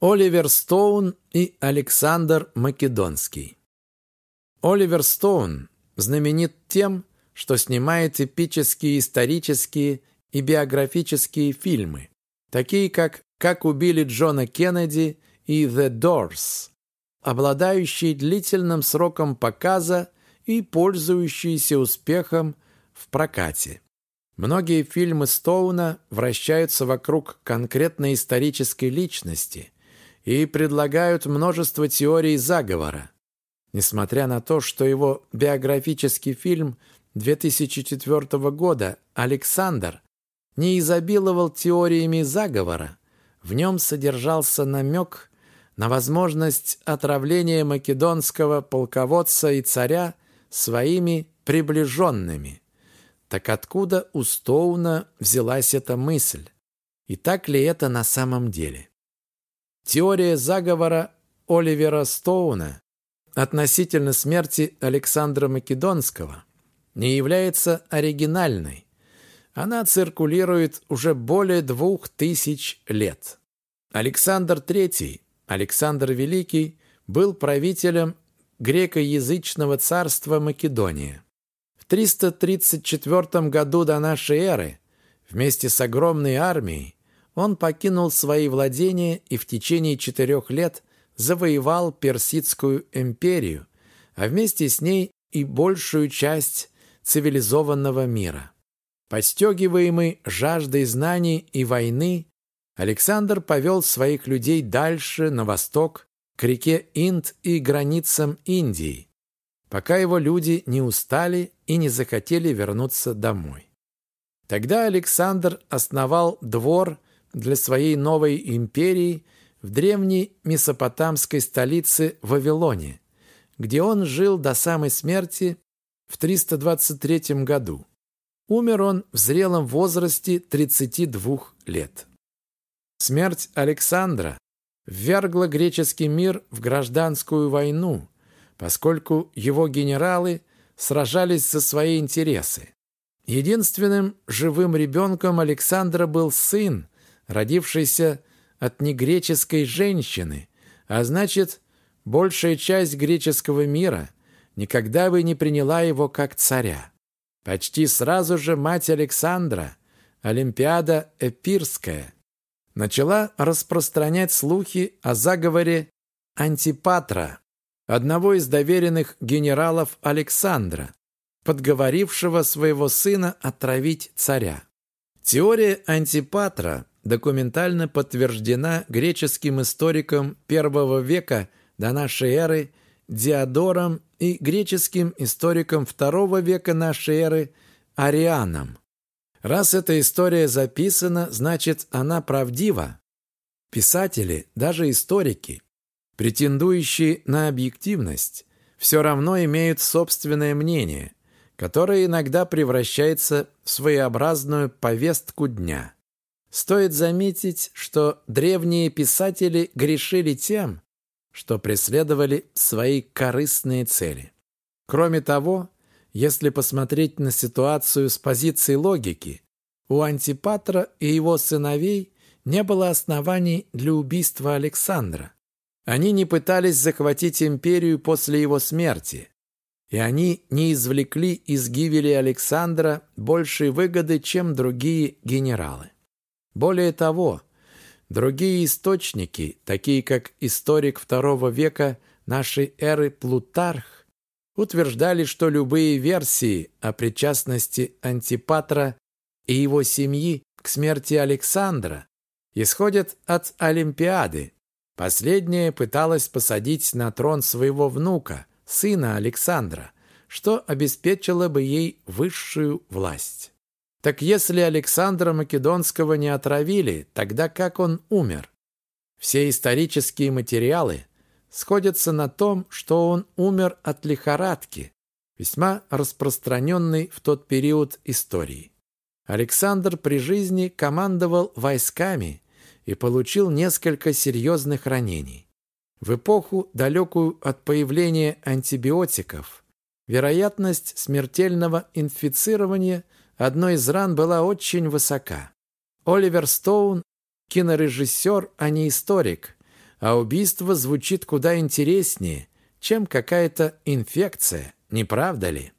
Оливер Стоун и Александр Македонский. Оливер Стоун знаменит тем, что снимает эпические, исторические и биографические фильмы, такие как «Как убили Джона Кеннеди» и «The Doors», обладающие длительным сроком показа и пользующиеся успехом в прокате. Многие фильмы Стоуна вращаются вокруг конкретной исторической личности – и предлагают множество теорий заговора. Несмотря на то, что его биографический фильм 2004 года «Александр» не изобиловал теориями заговора, в нем содержался намек на возможность отравления македонского полководца и царя своими приближенными. Так откуда у Стоуна взялась эта мысль? И так ли это на самом деле? Теория заговора Оливера Стоуна относительно смерти Александра Македонского не является оригинальной. Она циркулирует уже более двух тысяч лет. Александр III, Александр Великий, был правителем грекоязычного царства Македония. В 334 году до нашей эры вместе с огромной армией он покинул свои владения и в течение четырех лет завоевал Персидскую империю, а вместе с ней и большую часть цивилизованного мира. Подстегиваемый жаждой знаний и войны, Александр повел своих людей дальше, на восток, к реке Инд и границам Индии, пока его люди не устали и не захотели вернуться домой. Тогда Александр основал двор для своей новой империи в древней месопотамской столице Вавилоне, где он жил до самой смерти в 323 году. Умер он в зрелом возрасте 32 лет. Смерть Александра ввергла греческий мир в гражданскую войну, поскольку его генералы сражались за свои интересы. Единственным живым ребенком Александра был сын, родившийся от негреческой женщины, а значит, большая часть греческого мира никогда бы не приняла его как царя. Почти сразу же мать Александра, Олимпиада Эпирская, начала распространять слухи о заговоре Антипатра, одного из доверенных генералов Александра, подговорившего своего сына отравить царя. Теория Антипатра документально подтверждена греческим историком первого века до нашей эры Диодором и греческим историком второго века нашей эры Арианом. Раз эта история записана, значит, она правдива. Писатели, даже историки, претендующие на объективность, все равно имеют собственное мнение, которое иногда превращается в своеобразную повестку дня. Стоит заметить, что древние писатели грешили тем, что преследовали свои корыстные цели. Кроме того, если посмотреть на ситуацию с позиции логики, у Антипатра и его сыновей не было оснований для убийства Александра. Они не пытались захватить империю после его смерти, и они не извлекли из гибели Александра большей выгоды, чем другие генералы. Более того, другие источники, такие как историк II века нашей эры Плутарх, утверждали, что любые версии о причастности Антипатра и его семьи к смерти Александра исходят от Олимпиады. Последняя пыталась посадить на трон своего внука, сына Александра, что обеспечило бы ей высшую власть. Так если Александра Македонского не отравили, тогда как он умер? Все исторические материалы сходятся на том, что он умер от лихорадки, весьма распространенной в тот период истории. Александр при жизни командовал войсками и получил несколько серьезных ранений. В эпоху, далекую от появления антибиотиков, вероятность смертельного инфицирования – одной из ран была очень высока. Оливер Стоун – кинорежиссер, а не историк, а убийство звучит куда интереснее, чем какая-то инфекция, не правда ли?